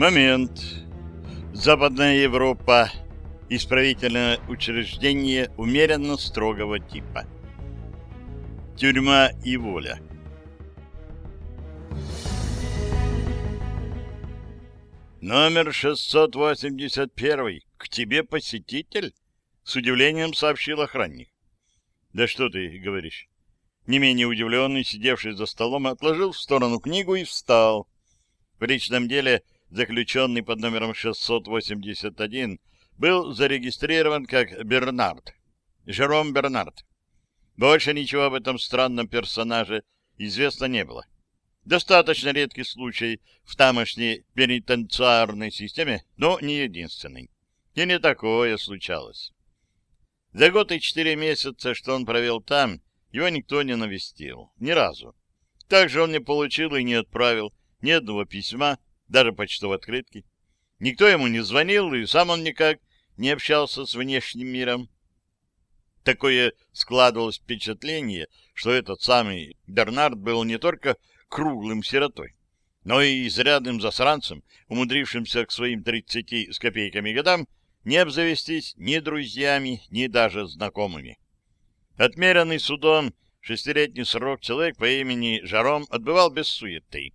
Момент. Западная Европа. Исправительное учреждение умеренно строгого типа. Тюрьма и воля. Номер 681. К тебе посетитель? С удивлением сообщил охранник. Да что ты говоришь? Не менее удивленный, сидевший за столом, отложил в сторону книгу и встал. В личном деле заключенный под номером 681 был зарегистрирован как Бернард. Жером Бернард. Больше ничего об этом странном персонаже известно не было. Достаточно редкий случай в тамошней пенитенциарной системе, но не единственный. И не такое случалось. За год и четыре месяца, что он провел там, его никто не навестил. Ни разу. Также он не получил и не отправил ни одного письма, даже почтовой открытки. Никто ему не звонил, и сам он никак не общался с внешним миром. Такое складывалось впечатление, что этот самый Бернард был не только круглым сиротой, но и изрядным засранцем, умудрившимся к своим тридцати с копейками годам не обзавестись ни друзьями, ни даже знакомыми. Отмеренный судом шестилетний срок человек по имени Жаром отбывал без суеты.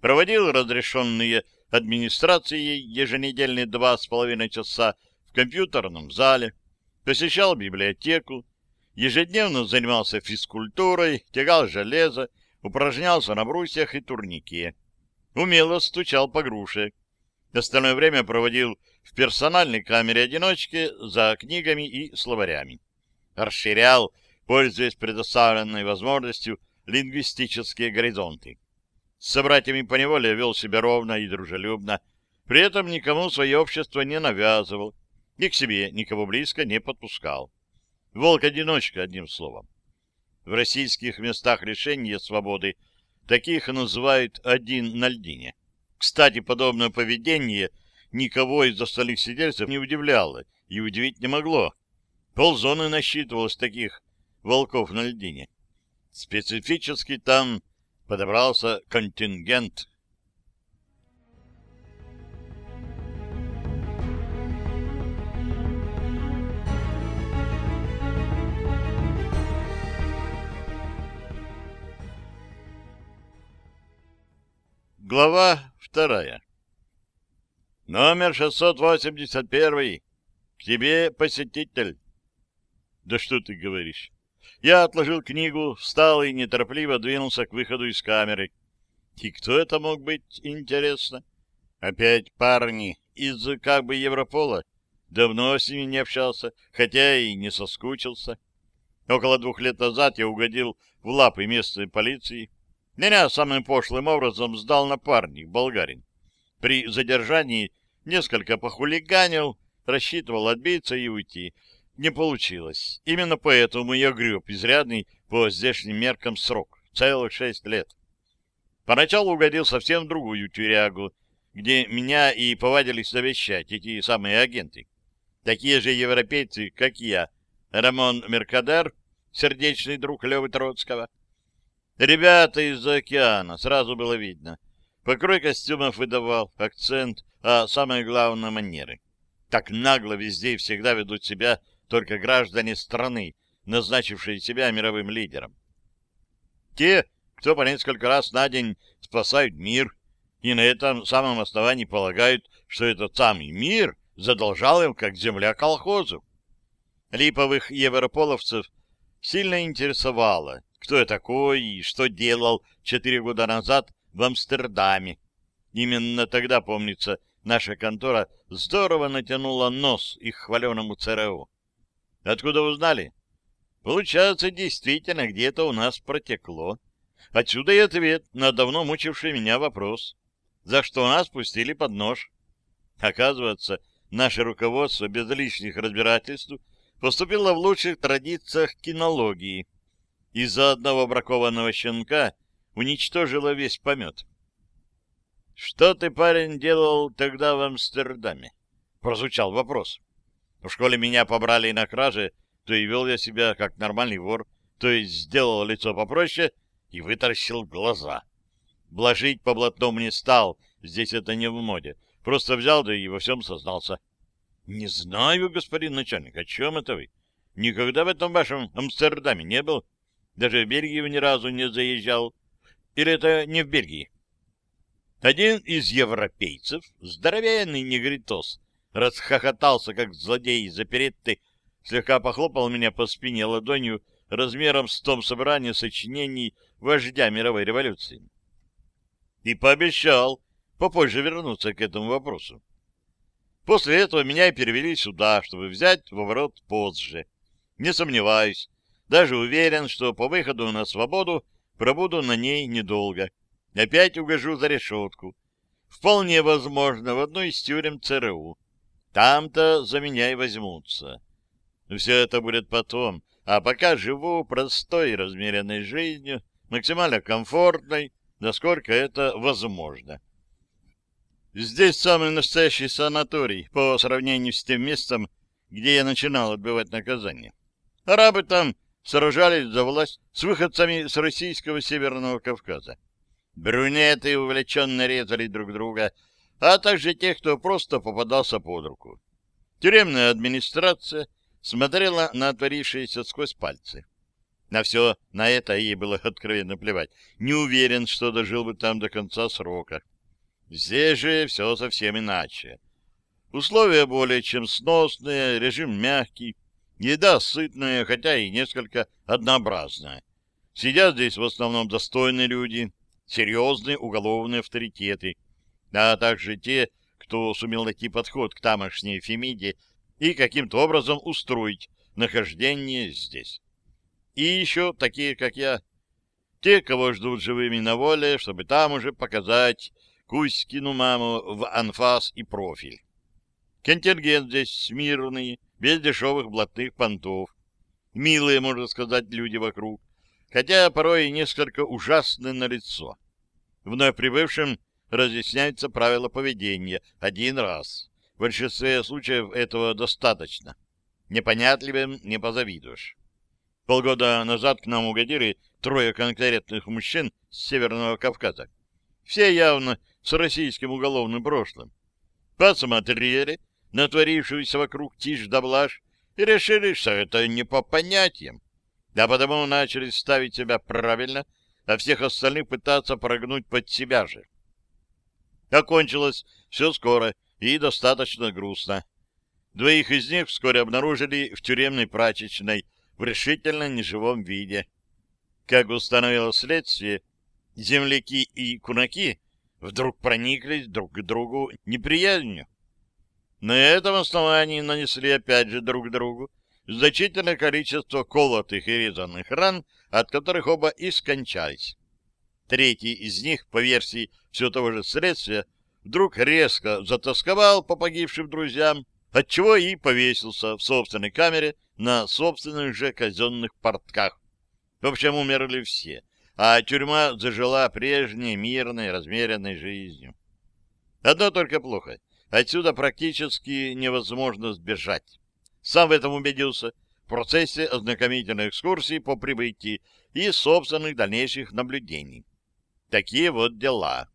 Проводил разрешенные администрацией еженедельные два с половиной часа в компьютерном зале, посещал библиотеку, ежедневно занимался физкультурой, тягал железо, упражнялся на брусьях и турнике. Умело стучал по груше. Остальное время проводил в персональной камере-одиночке за книгами и словарями. Расширял, пользуясь предоставленной возможностью, лингвистические горизонты. С собратьями по неволе вел себя ровно и дружелюбно, при этом никому свое общество не навязывал и к себе никого близко не подпускал. Волк-одиночка, одним словом. В российских местах лишения свободы таких называют один на льдине. Кстати, подобное поведение никого из остальных сидельцев не удивляло и удивить не могло. Ползоны насчитывалось таких волков на льдине. Специфически там подобрался контингент. Глава вторая. Номер 681. К тебе посетитель. Да что ты говоришь? Я отложил книгу, встал и неторопливо двинулся к выходу из камеры. И кто это мог быть, интересно? Опять парни из как бы Европола. Давно с ними не общался, хотя и не соскучился. Около двух лет назад я угодил в лапы местной полиции. Меня самым пошлым образом сдал напарник, болгарин. При задержании несколько похулиганил, рассчитывал отбиться и уйти. Не получилось. Именно поэтому я греб изрядный по здешним меркам срок. Целых шесть лет. Поначалу угодил совсем в другую тюрягу, где меня и повадились навещать эти самые агенты. Такие же европейцы, как я. Рамон Меркадер, сердечный друг Левы Троцкого, Ребята из-за океана, сразу было видно. Покрой костюмов выдавал, акцент, а самое главное — манеры. Так нагло везде и всегда ведут себя только граждане страны, назначившие себя мировым лидером. Те, кто по несколько раз на день спасают мир, и на этом самом основании полагают, что этот самый мир задолжал им как земля колхозу. Липовых европоловцев сильно интересовало, кто я такой и что делал четыре года назад в Амстердаме. Именно тогда, помнится, наша контора здорово натянула нос их хваленому ЦРУ. Откуда узнали? Получается, действительно, где-то у нас протекло. Отсюда и ответ на давно мучивший меня вопрос. За что нас пустили под нож? Оказывается, наше руководство без лишних разбирательств поступило в лучших традициях кинологии — из-за одного бракованного щенка уничтожила весь помет. — Что ты, парень, делал тогда в Амстердаме? — прозвучал вопрос. В школе меня побрали на краже, то и вел я себя как нормальный вор, то есть сделал лицо попроще и вытаращил глаза. Блажить по блатному не стал, здесь это не в моде. Просто взял, да и во всем сознался. — Не знаю, господин начальник, о чем это вы? Никогда в этом вашем Амстердаме не был. Даже в Бельгию ни разу не заезжал. Или это не в Бельгии? Один из европейцев, здоровенный негритос, расхохотался, как злодей заперетый, слегка похлопал меня по спине ладонью размером с том собрание сочинений вождя мировой революции. И пообещал попозже вернуться к этому вопросу. После этого меня и перевели сюда, чтобы взять в оборот позже. Не сомневаюсь, даже уверен, что по выходу на свободу пробуду на ней недолго. Опять угожу за решетку. Вполне возможно, в одной из тюрем ЦРУ. Там-то за меня и возьмутся. Все это будет потом, а пока живу простой и размеренной жизнью, максимально комфортной, насколько это возможно. Здесь самый настоящий санаторий по сравнению с тем местом, где я начинал отбывать наказание. Арабы там сражались за власть с выходцами с российского Северного Кавказа. Брюнеты увлеченно резали друг друга, а также тех, кто просто попадался под руку. Тюремная администрация смотрела на отворившиеся сквозь пальцы. На все на это ей было откровенно плевать. Не уверен, что дожил бы там до конца срока. Здесь же все совсем иначе. Условия более чем сносные, режим мягкий, Еда сытная, хотя и несколько однообразная. Сидят здесь в основном достойные люди, серьезные уголовные авторитеты, а также те, кто сумел найти подход к тамошней Фемиде и каким-то образом устроить нахождение здесь. И еще такие, как я, те, кого ждут живыми на воле, чтобы там уже показать Кузькину маму в анфас и профиль. Контингент здесь смирный, без дешевых блатных понтов. Милые, можно сказать, люди вокруг, хотя порой и несколько ужасны на лицо. Вновь прибывшим разъясняются правила поведения один раз. В большинстве случаев этого достаточно. Непонятливым не позавидуешь. Полгода назад к нам угодили трое конкретных мужчин с Северного Кавказа. Все явно с российским уголовным прошлым. Посмотрели, натворившуюся вокруг тишь да блажь, и решили, что это не по понятиям. А потому начали ставить себя правильно, а всех остальных пытаться прогнуть под себя же. Окончилось все скоро и достаточно грустно. Двоих из них вскоре обнаружили в тюремной прачечной в решительно неживом виде. Как установило следствие, земляки и кунаки вдруг прониклись друг к другу неприязнью. На этом основании нанесли опять же друг другу значительное количество колотых и резанных ран, от которых оба и скончались. Третий из них, по версии все того же следствия, вдруг резко затасковал по погибшим друзьям, отчего и повесился в собственной камере на собственных же казенных портках. В общем, умерли все, а тюрьма зажила прежней мирной, размеренной жизнью. Одно только плохо. Отсюда практически невозможно сбежать. Сам в этом убедился в процессе ознакомительной экскурсии по прибытии и собственных дальнейших наблюдений. Такие вот дела.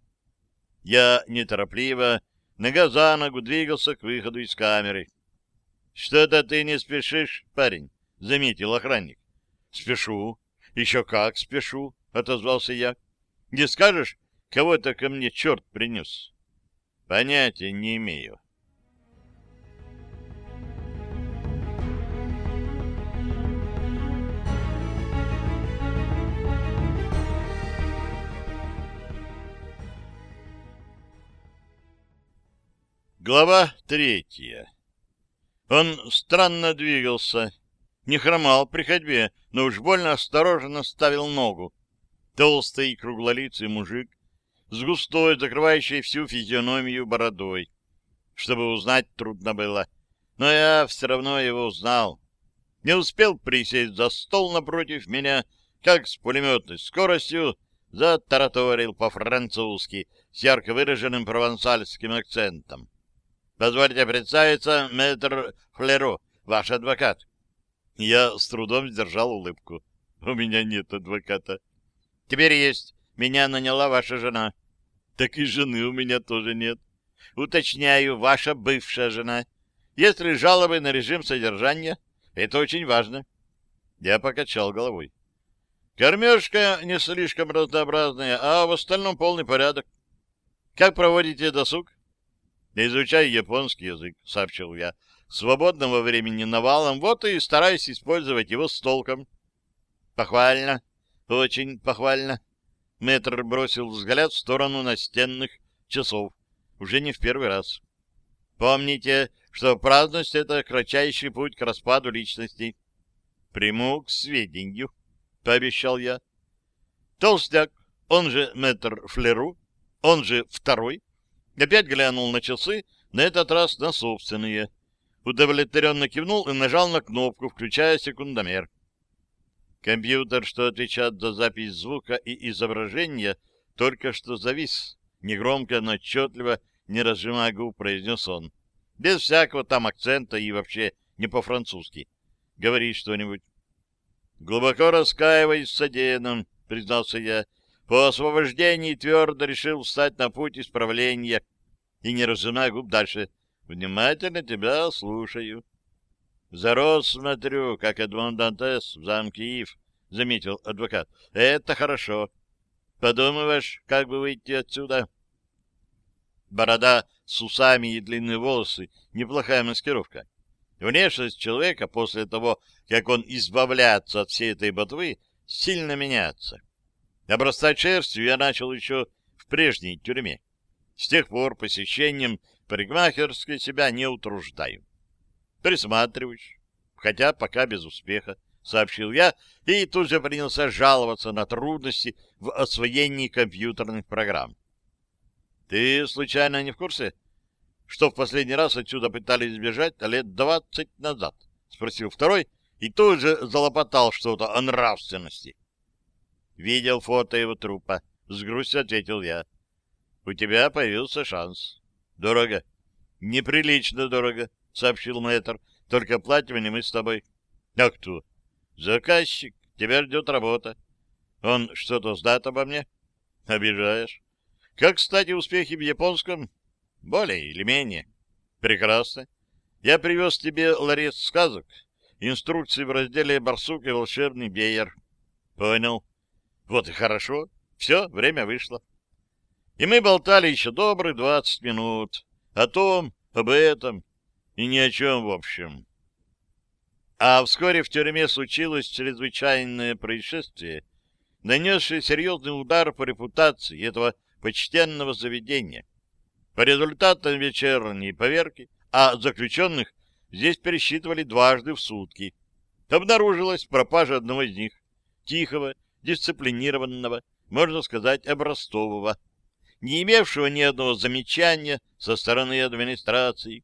Я неторопливо, нога за ногу, двигался к выходу из камеры. — Что-то ты не спешишь, парень, — заметил охранник. — Спешу. Еще как спешу, — отозвался я. — Не скажешь, кого это ко мне черт принес? Понятия не имею. Глава третья. Он странно двигался, не хромал при ходьбе, но уж больно осторожно ставил ногу. Толстый круглолицый мужик с густой, закрывающей всю физиономию бородой. Чтобы узнать, трудно было. Но я все равно его узнал. Не успел присесть за стол напротив меня, как с пулеметной скоростью затараторил по-французски с ярко выраженным провансальским акцентом. «Позвольте представиться, мэтр Флеро, ваш адвокат». Я с трудом сдержал улыбку. «У меня нет адвоката». «Теперь есть. Меня наняла ваша жена». Так и жены у меня тоже нет. Уточняю, ваша бывшая жена. Если жалобы на режим содержания, это очень важно. Я покачал головой. Кормежка не слишком разнообразная, а в остальном полный порядок. Как проводите досуг? Изучаю японский язык, сообщил я. Свободного времени навалом, вот и стараюсь использовать его с толком. Похвально, очень похвально. Мэтр бросил взгляд в сторону настенных часов. Уже не в первый раз. Помните, что праздность — это кратчайший путь к распаду личности. Приму к сведению, — пообещал я. Толстяк, он же мэтр Флеру, он же второй, опять глянул на часы, на этот раз на собственные. Удовлетворенно кивнул и нажал на кнопку, включая секундомер. Компьютер, что отвечает за запись звука и изображения, только что завис. Негромко, но отчетливо, не разжимая губ, произнес он. Без всякого там акцента и вообще не по-французски. Говори что-нибудь. Глубоко раскаиваясь в содеянном, признался я, по освобождении твердо решил встать на путь исправления и, не разжимая губ дальше, внимательно тебя слушаю. Зарос, смотрю, как Эдмон Дантес в замке Ив, — заметил адвокат. — Это хорошо. Подумываешь, как бы выйти отсюда? Борода с усами и длинные волосы — неплохая маскировка. Внешность человека после того, как он избавляется от всей этой ботвы, сильно меняется. Обрастать шерстью я начал еще в прежней тюрьме. С тех пор посещением парикмахерской себя не утруждаю. Присматриваюсь, хотя пока без успеха, — сообщил я, и тут же принялся жаловаться на трудности в освоении компьютерных программ. — Ты, случайно, не в курсе, что в последний раз отсюда пытались сбежать лет двадцать назад? — спросил второй, и тут же залопотал что-то о нравственности. Видел фото его трупа. С грустью ответил я. — У тебя появился шанс. — Дорого. — Неприлично дорого. — сообщил мэтр. — Только платим не мы с тобой. — А кто? — Заказчик. Тебя ждет работа. Он что-то знает обо мне? — Обижаешь. — Как, кстати, успехи в японском? — Более или менее. — Прекрасно. Я привез тебе ларец сказок, инструкции в разделе «Барсук и волшебный веер». — Понял. — Вот и хорошо. Все, время вышло. И мы болтали еще добрых двадцать минут о том, об этом, и ни о чем в общем. А вскоре в тюрьме случилось чрезвычайное происшествие, нанесшее серьезный удар по репутации этого почтенного заведения. По результатам вечерней поверки, а заключенных здесь пересчитывали дважды в сутки, обнаружилась пропажа одного из них, тихого, дисциплинированного, можно сказать, образцового, не имевшего ни одного замечания со стороны администрации,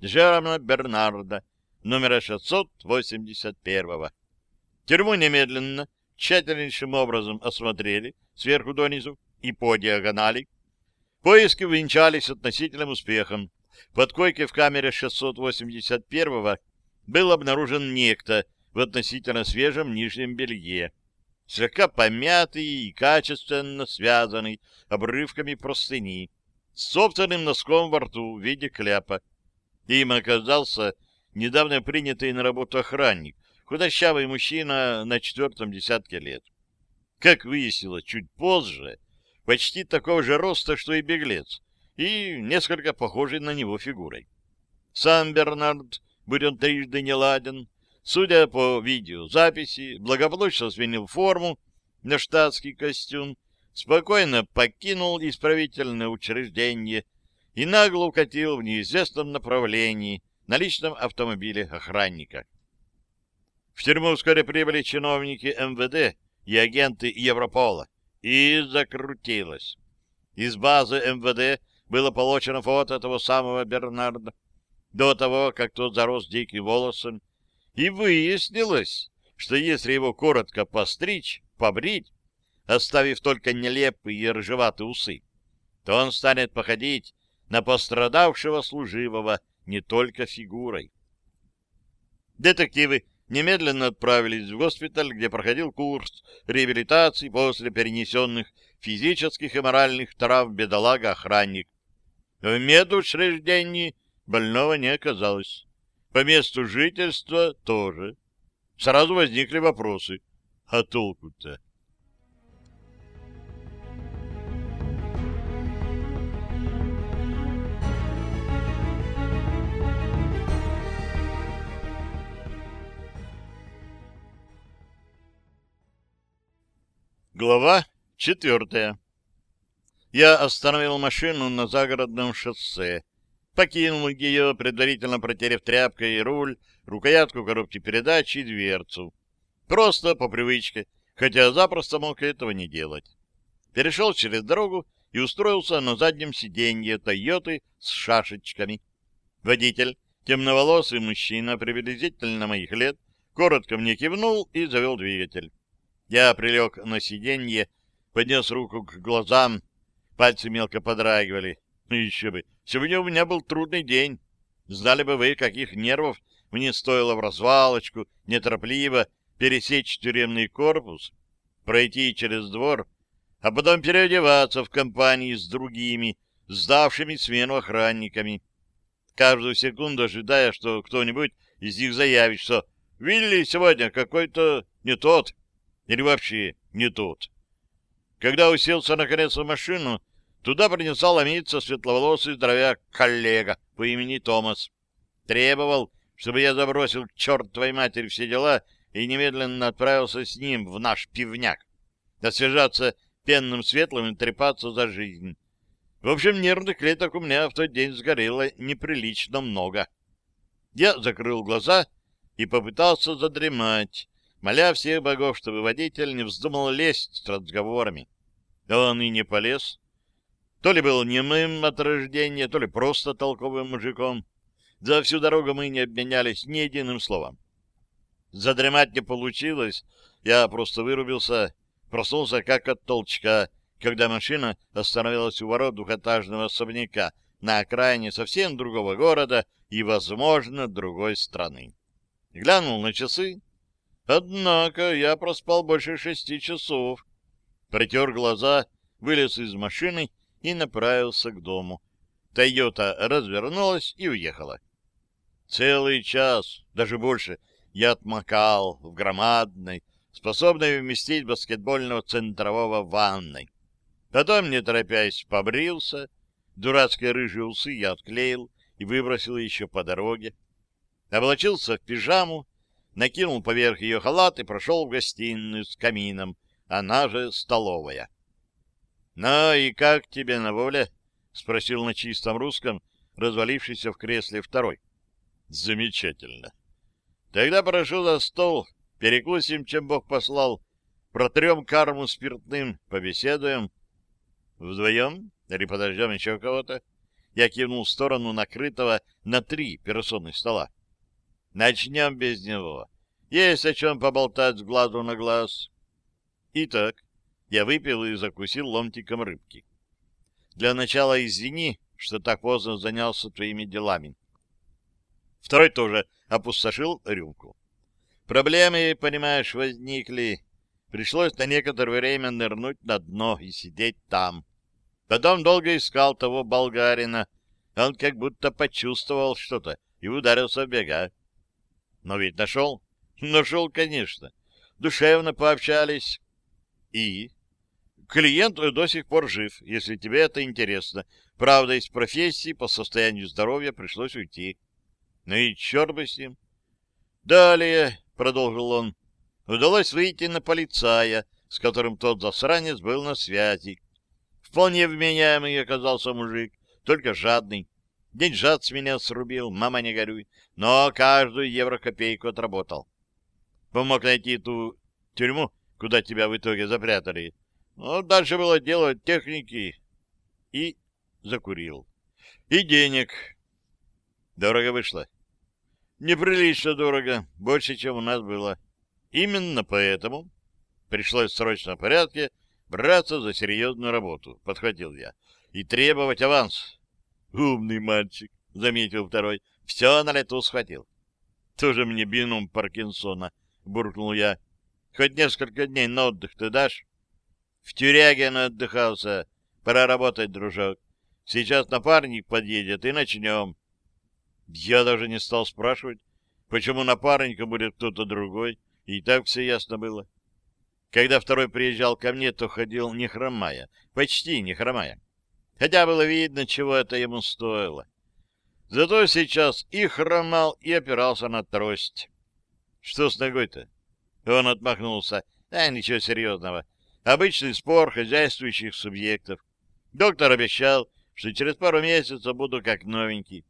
Жерома Бернарда, номера 681. Тюрьму немедленно, тщательнейшим образом осмотрели сверху донизу и по диагонали. Поиски увенчались относительным успехом. Под койкой в камере 681 был обнаружен некто в относительно свежем нижнем белье, слегка помятый и качественно связанный обрывками простыни, с собственным носком во рту в виде кляпа. Им оказался недавно принятый на работу охранник, худощавый мужчина на четвертом десятке лет. Как выяснилось чуть позже, почти такого же роста, что и беглец, и несколько похожий на него фигурой. Сам Бернард, будь он трижды не ладен, судя по видеозаписи, благополучно сменил форму на штатский костюм, спокойно покинул исправительное учреждение и нагло укатил в неизвестном направлении на личном автомобиле охранника. В тюрьму вскоре прибыли чиновники МВД и агенты Европола, и закрутилось. Из базы МВД было получено фото того самого Бернарда до того, как тот зарос диким волосом, и выяснилось, что если его коротко постричь, побрить, оставив только нелепые ржеватые усы, то он станет походить на пострадавшего служивого не только фигурой. Детективы немедленно отправились в госпиталь, где проходил курс реабилитации после перенесенных физических и моральных трав бедолага-охранник. В медучреждении больного не оказалось. По месту жительства тоже. Сразу возникли вопросы. А толку-то? Глава четвертая. Я остановил машину на загородном шоссе. Покинул ее, предварительно протерев тряпкой руль, рукоятку коробки передач и дверцу. Просто по привычке, хотя запросто мог этого не делать. Перешел через дорогу и устроился на заднем сиденье «Тойоты» с шашечками. Водитель, темноволосый мужчина приблизительно моих лет, коротко мне кивнул и завел двигатель. Я прилег на сиденье, поднес руку к глазам, пальцы мелко подрагивали. Ну еще бы, сегодня у меня был трудный день. Знали бы вы, каких нервов мне стоило в развалочку, неторопливо пересечь тюремный корпус, пройти через двор, а потом переодеваться в компании с другими, сдавшими смену охранниками. Каждую секунду ожидая, что кто-нибудь из них заявит, что «Вилли сегодня какой-то не тот». Или вообще не тот. Когда уселся наконец в машину, туда принесла ломиться светловолосый здоровяк-коллега по имени Томас. Требовал, чтобы я забросил к чертовой матери все дела и немедленно отправился с ним в наш пивняк. Освежаться пенным светлым и трепаться за жизнь. В общем, нервных клеток у меня в тот день сгорело неприлично много. Я закрыл глаза и попытался задремать, моля всех богов, чтобы водитель не вздумал лезть с разговорами. Он и не полез. То ли был немым от рождения, то ли просто толковым мужиком. За всю дорогу мы не обменялись ни единым словом. Задремать не получилось, я просто вырубился, проснулся как от толчка, когда машина остановилась у ворот двухэтажного особняка на окраине совсем другого города и, возможно, другой страны. Глянул на часы, Однако я проспал больше шести часов. Протер глаза, вылез из машины и направился к дому. Тойота развернулась и уехала. Целый час, даже больше, я отмокал в громадной, способной вместить баскетбольного центрового ванной. Потом, не торопясь, побрился, дурацкие рыжие усы я отклеил и выбросил еще по дороге. Облачился в пижаму, накинул поверх ее халат и прошел в гостиную с камином, она же столовая. — Ну и как тебе на воле? — спросил на чистом русском, развалившийся в кресле второй. — Замечательно. — Тогда прошу за стол, перекусим, чем Бог послал, протрем карму спиртным, побеседуем. — Вдвоем? Или подождем еще кого-то? Я кивнул в сторону накрытого на три персоны стола. Начнем без него. Есть о чем поболтать с глазу на глаз. Итак, я выпил и закусил ломтиком рыбки. Для начала извини, что так поздно занялся твоими делами. Второй тоже опустошил рюмку. Проблемы, понимаешь, возникли. Пришлось на некоторое время нырнуть на дно и сидеть там. Потом долго искал того болгарина. Он как будто почувствовал что-то и ударился в бега. Но ведь нашел? Нашел, конечно. Душевно пообщались. И? Клиент до сих пор жив, если тебе это интересно. Правда, из профессии по состоянию здоровья пришлось уйти. Ну и черт бы с ним. Далее, — продолжил он, — удалось выйти на полицая, с которым тот засранец был на связи. Вполне вменяемый оказался мужик, только жадный. Деньжат с меня срубил, мама не горюй, но каждую евро-копейку отработал. Помог найти ту тюрьму, куда тебя в итоге запрятали. Ну, дальше было дело техники. И закурил. И денег. Дорого вышло. Неприлично дорого, больше, чем у нас было. Именно поэтому пришлось в срочном порядке браться за серьезную работу, подхватил я, и требовать аванс. Умный мальчик, заметил второй, все на лету схватил. Тоже мне бином Паркинсона, буркнул я. Хоть несколько дней на отдых ты дашь? В тюряге отдыхался. Пора работать, дружок. Сейчас напарник подъедет, и начнем. Я даже не стал спрашивать, почему напарником будет кто-то другой, и так все ясно было. Когда второй приезжал ко мне, то ходил не хромая, почти не хромая. Хотя было видно, чего это ему стоило. Зато сейчас и хромал, и опирался на трость. Что с ногой-то? Он отмахнулся. А, ничего серьезного. Обычный спор хозяйствующих субъектов. Доктор обещал, что через пару месяцев буду как новенький.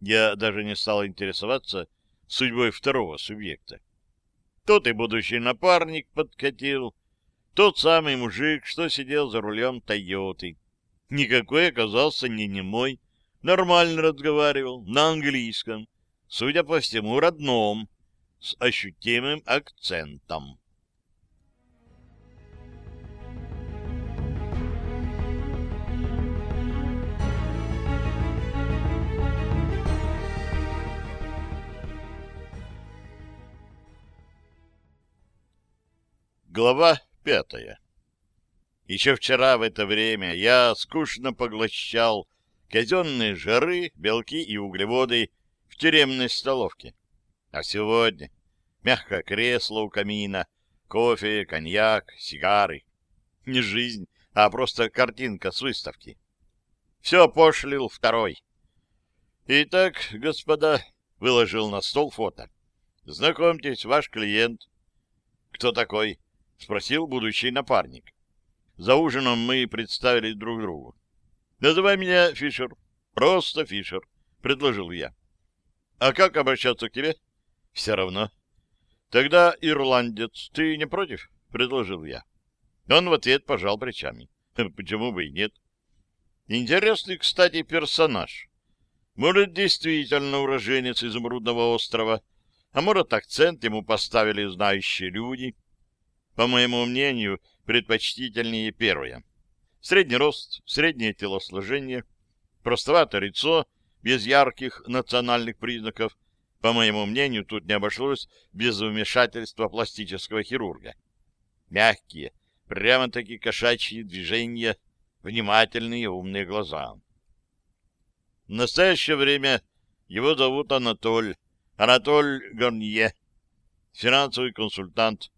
Я даже не стал интересоваться судьбой второго субъекта. Тот и будущий напарник подкатил, тот самый мужик, что сидел за рулем Тойоты. Никакой оказался не немой, нормально разговаривал, на английском, судя по всему, родном, с ощутимым акцентом. Глава пятая Еще вчера в это время я скучно поглощал казенные жиры, белки и углеводы в тюремной столовке. А сегодня мягкое кресло у камина, кофе, коньяк, сигары. Не жизнь, а просто картинка с выставки. Все пошлил второй. Итак, господа, выложил на стол фото. Знакомьтесь, ваш клиент. Кто такой? — спросил будущий напарник. За ужином мы представили друг другу. — Называй меня Фишер. Просто Фишер, — предложил я. — А как обращаться к тебе? — Все равно. — Тогда ирландец. Ты не против? — предложил я. Он в ответ пожал плечами. Почему бы и нет? Интересный, кстати, персонаж. Может, действительно уроженец изумрудного острова, а может, акцент ему поставили знающие люди — по моему мнению, предпочтительнее первое. Средний рост, среднее телосложение, простоватое лицо, без ярких национальных признаков. По моему мнению, тут не обошлось без вмешательства пластического хирурга. Мягкие, прямо-таки кошачьи движения, внимательные умные глаза. В настоящее время его зовут Анатоль, Анатоль Горнье, финансовый консультант,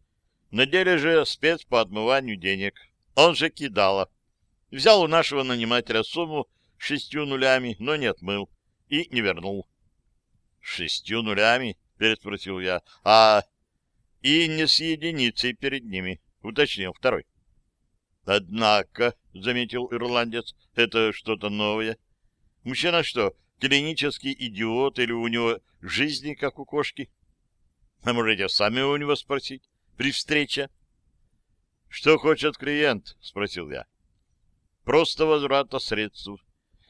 на деле же спец по отмыванию денег. Он же кидала. Взял у нашего нанимателя сумму шестью нулями, но не отмыл и не вернул. — Шестью нулями? — переспросил я. — А... — И не с единицей перед ними, — уточнил второй. — Однако, — заметил ирландец, — это что-то новое. Мужчина что, клинический идиот или у него жизни, как у кошки? А можете сами у него спросить при встрече. — Что хочет клиент? — спросил я. — Просто возврата средств.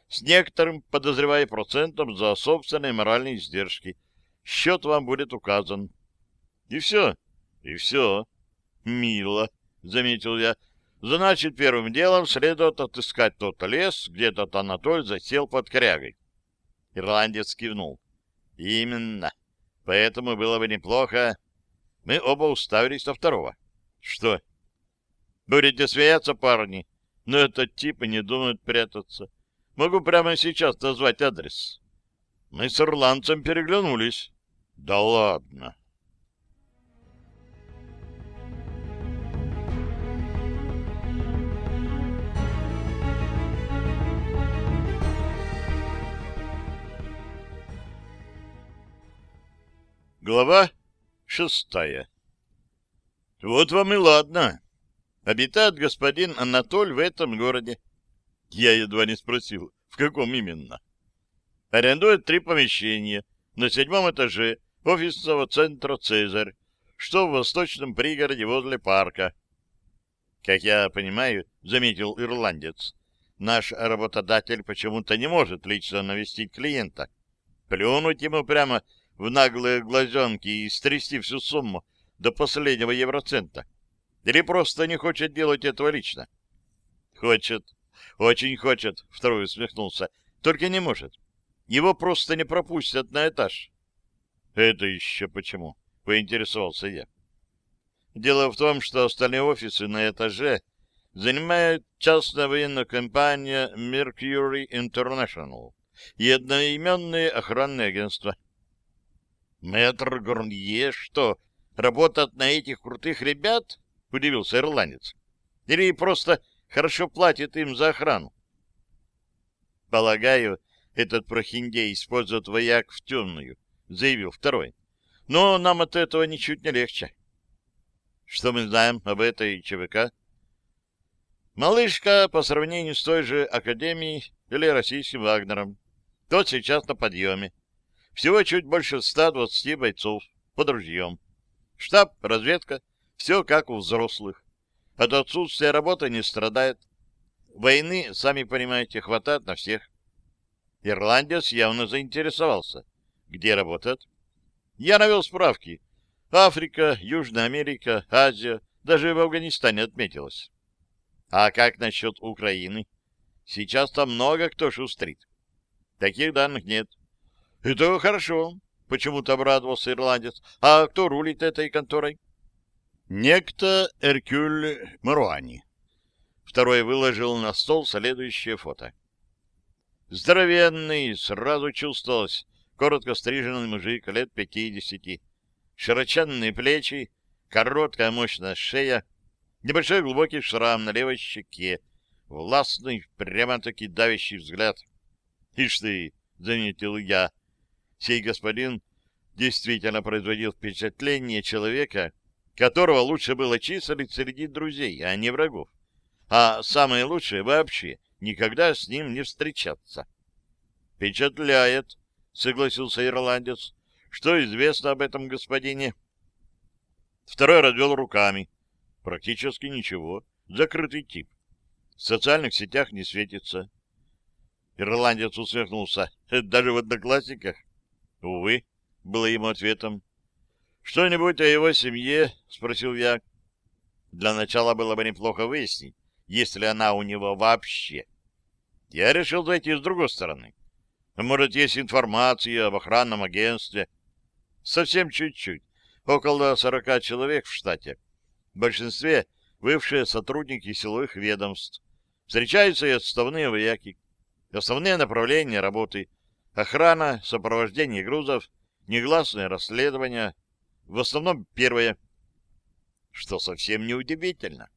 С некоторым, подозревая процентом за собственные моральные издержки. Счет вам будет указан. — И все? — И все. — Мило, — заметил я. — Значит, первым делом следует отыскать тот лес, где тот Анатоль засел под корягой. Ирландец кивнул. — Именно. Поэтому было бы неплохо мы оба уставились на второго. Что? Будете смеяться, парни, но этот тип и не думает прятаться. Могу прямо сейчас назвать адрес. Мы с ирландцем переглянулись. Да ладно. Глава Шестая. Вот вам и ладно. Обитает господин Анатоль в этом городе. Я едва не спросил, в каком именно. Арендует три помещения на седьмом этаже офисного центра «Цезарь», что в восточном пригороде возле парка. Как я понимаю, заметил ирландец, наш работодатель почему-то не может лично навестить клиента. Плюнуть ему прямо в наглые глазенки и стрясти всю сумму до последнего евроцента? Или просто не хочет делать этого лично? Хочет. Очень хочет, второй усмехнулся. Только не может. Его просто не пропустят на этаж. Это еще почему? Поинтересовался я. Дело в том, что остальные офисы на этаже занимает частная военная компания Mercury International и одноименное охранное агентство. Мэтр Горнье что, работает на этих крутых ребят? — удивился ирландец. — Или просто хорошо платит им за охрану? — Полагаю, этот прохиндей использует вояк в темную, — заявил второй. — Но нам от этого ничуть не легче. — Что мы знаем об этой ЧВК? Малышка по сравнению с той же Академией или российским Вагнером. Тот сейчас на подъеме. Всего чуть больше 120 бойцов под ружьем. Штаб, разведка, все как у взрослых. От отсутствия работы не страдает. Войны, сами понимаете, хватает на всех. Ирландец явно заинтересовался. Где работает? Я навел справки. Африка, Южная Америка, Азия, даже в Афганистане отметилась. А как насчет Украины? Сейчас там много кто шустрит. Таких данных нет. Это хорошо. Почему-то обрадовался ирландец. А кто рулит этой конторой? Некто Эркюль Маруани. Второй выложил на стол следующее фото. Здоровенный, сразу чувствовалось, коротко стриженный мужик лет пятидесяти. Широченные плечи, короткая мощная шея, небольшой глубокий шрам на левой щеке, властный, прямо-таки давящий взгляд. «Ишь ты!» — заметил я, Сей господин действительно производил впечатление человека, которого лучше было числить среди друзей, а не врагов. А самое лучшее вообще никогда с ним не встречаться. «Впечатляет», — согласился ирландец. «Что известно об этом господине?» Второй развел руками. «Практически ничего. Закрытый тип. В социальных сетях не светится». Ирландец усмехнулся. «Даже в одноклассниках?» Увы, было ему ответом. Что-нибудь о его семье? Спросил я. Для начала было бы неплохо выяснить, есть ли она у него вообще. Я решил зайти с другой стороны. Может, есть информация об охранном агентстве? Совсем чуть-чуть. Около сорока человек в штате. В большинстве бывшие сотрудники силовых ведомств. Встречаются и отставные вояки. Основные направления работы — Охрана, сопровождение грузов, негласное расследование. В основном первое. Что совсем неудивительно.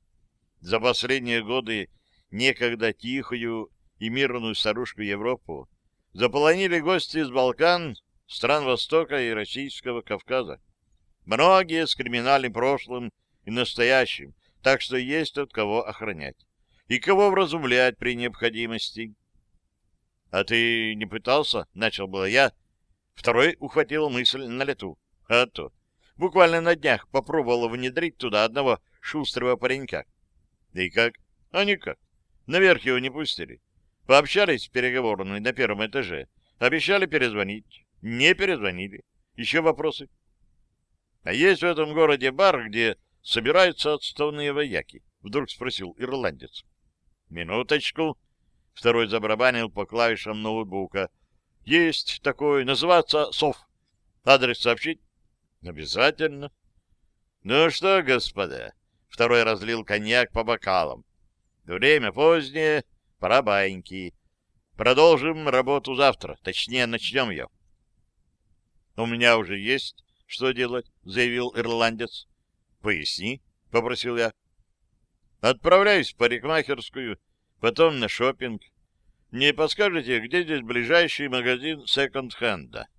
За последние годы некогда тихую и мирную старушку Европу заполонили гости из Балкан, стран Востока и Российского Кавказа. Многие с криминальным прошлым и настоящим, так что есть от кого охранять и кого вразумлять при необходимости. «А ты не пытался?» — начал было я. Второй ухватил мысль на лету. А то. Буквально на днях попробовал внедрить туда одного шустрого паренька. И как? А никак. Наверх его не пустили. Пообщались в переговорной на первом этаже. Обещали перезвонить. Не перезвонили. Еще вопросы? А есть в этом городе бар, где собираются отставные вояки? Вдруг спросил ирландец. Минуточку. Второй забарабанил по клавишам ноутбука. Есть такой, называется СОФ. Адрес сообщить? Обязательно. Ну что, господа, второй разлил коньяк по бокалам. Время позднее, пора баиньки. Продолжим работу завтра, точнее, начнем ее. У меня уже есть что делать, заявил ирландец. Поясни, попросил я. Отправляюсь в парикмахерскую, потом на шопинг. Не подскажете, где здесь ближайший магазин секонд-хенда?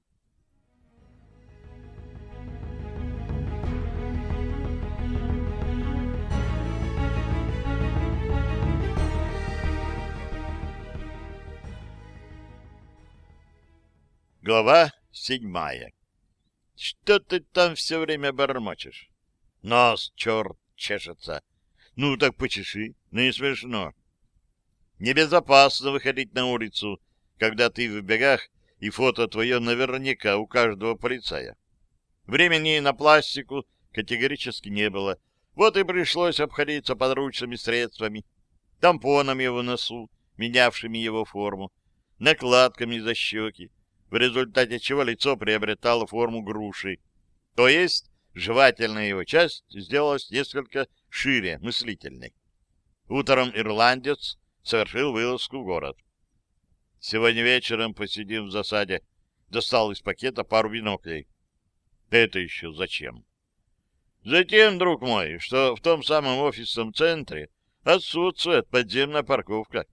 Глава седьмая. Что ты там все время бормочешь? Нос, черт, чешется. Ну так почеши, ну не смешно. Небезопасно выходить на улицу, когда ты в бегах, и фото твое наверняка у каждого полицая. Времени на пластику категорически не было. Вот и пришлось обходиться подручными средствами, тампонами в носу, менявшими его форму, накладками за щеки, в результате чего лицо приобретало форму груши. То есть жевательная его часть сделалась несколько шире мыслительной. Утром ирландец совершил вылазку в город. Сегодня вечером посидим в засаде. Достал из пакета пару биноклей. Это еще зачем? Затем, друг мой, что в том самом офисном центре отсутствует подземная парковка.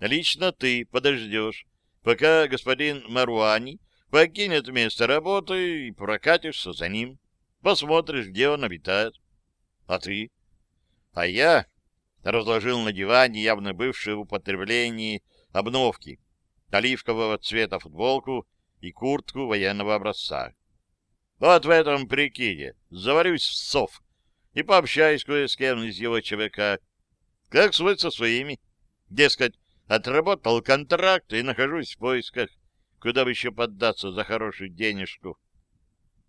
Лично ты подождешь, пока господин Маруани покинет место работы и прокатишься за ним. Посмотришь, где он обитает. А ты? А я разложил на диване явно бывшие в употреблении обновки, оливкового цвета футболку и куртку военного образца. Вот в этом прикиде заварюсь в сов и пообщаюсь кое с кем из его ЧВК, как свой со своими. Дескать, отработал контракт и нахожусь в поисках, куда бы еще поддаться за хорошую денежку.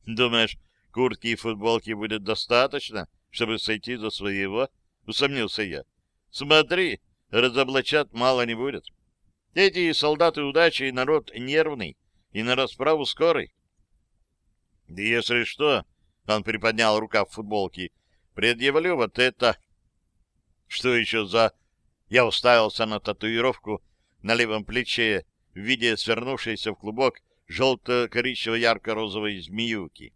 Думаешь, куртки и футболки будет достаточно, чтобы сойти за своего? Усомнился я. Смотри, разоблачат мало не будет. Эти солдаты удачи и народ нервный, и на расправу скорый. Да если что, он приподнял рукав футболки, предъявлю вот это. Что еще за... Я уставился на татуировку на левом плече в виде свернувшейся в клубок желто-коричнево-ярко-розовой змеюки.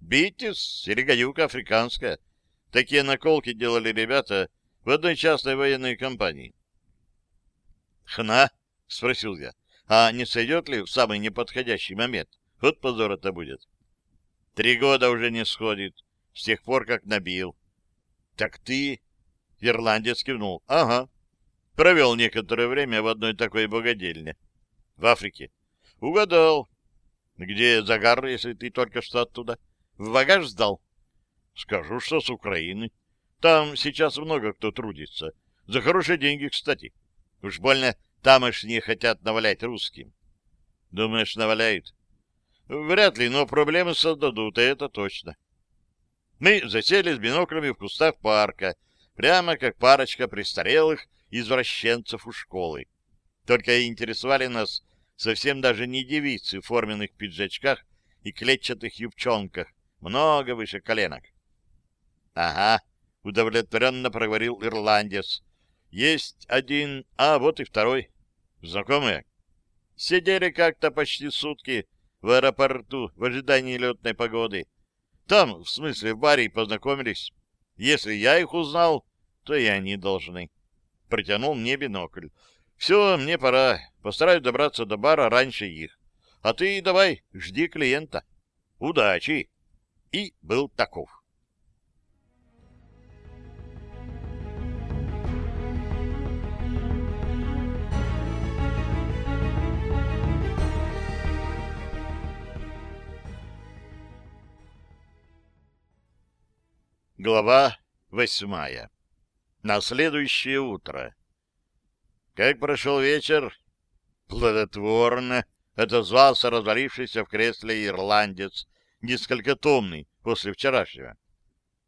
Битис гадюка африканская. Такие наколки делали ребята в одной частной военной компании. «Хна?» — спросил я. «А не сойдет ли в самый неподходящий момент? Вот позор это будет». «Три года уже не сходит, с тех пор, как набил». «Так ты...» — ирландец кивнул. «Ага. Провел некоторое время в одной такой богадельне. В Африке. Угадал. Где загар, если ты только что оттуда? В багаж сдал?» «Скажу, что с Украины. Там сейчас много кто трудится. За хорошие деньги, кстати. Уж больно тамошние хотят навалять русским. Думаешь, наваляют? Вряд ли, но проблемы создадут, и это точно. Мы засели с биноклями в кустах парка, прямо как парочка престарелых извращенцев у школы. Только интересовали нас совсем даже не девицы в форменных пиджачках и клетчатых юбчонках, много выше коленок. — Ага, — удовлетворенно проговорил ирландец. Есть один, а вот и второй. Знакомые? Сидели как-то почти сутки в аэропорту в ожидании летной погоды. Там, в смысле, в баре познакомились. Если я их узнал, то и они должны. Протянул мне бинокль. Все, мне пора. Постараюсь добраться до бара раньше их. А ты давай, жди клиента. Удачи! И был таков. Глава восьмая. На следующее утро. Как прошел вечер? Плодотворно отозвался развалившийся в кресле ирландец, несколько томный после вчерашнего.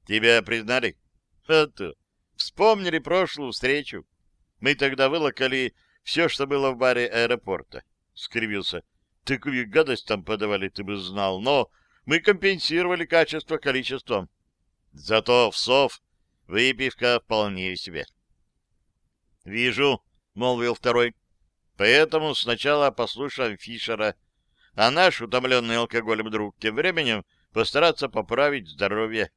Тебя признали? Это. Вспомнили прошлую встречу. Мы тогда вылокали все, что было в баре аэропорта. Скривился. Такую гадость там подавали, ты бы знал, но мы компенсировали качество количеством. Зато в сов выпивка вполне себе. — Вижу, — молвил второй. — Поэтому сначала послушаем Фишера, а наш утомленный алкоголем друг тем временем постараться поправить здоровье.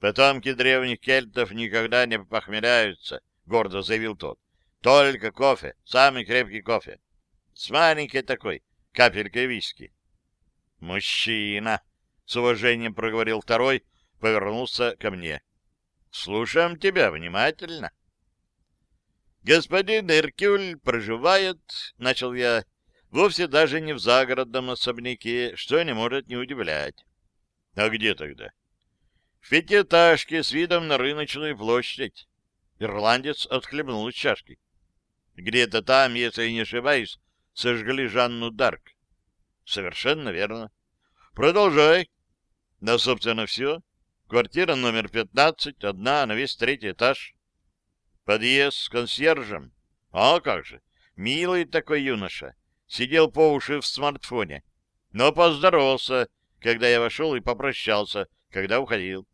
Потомки древних кельтов никогда не похмеляются, — гордо заявил тот. Только кофе, самый крепкий кофе. С маленькой такой, капелькой виски. — Мужчина, — с уважением проговорил второй, повернулся ко мне. «Слушаем тебя внимательно». «Господин Эркюль проживает, — начал я, — вовсе даже не в загородном особняке, что не может не удивлять». «А где тогда?» «В пятиэтажке с видом на рыночную площадь». Ирландец отхлебнул из чашки. «Где-то там, если не ошибаюсь, сожгли Жанну Дарк». «Совершенно верно». «Продолжай». «Да, собственно, все. Квартира номер 15, одна на весь третий этаж. Подъезд с консьержем. А как же, милый такой юноша. Сидел по уши в смартфоне. Но поздоровался, когда я вошел и попрощался, когда уходил.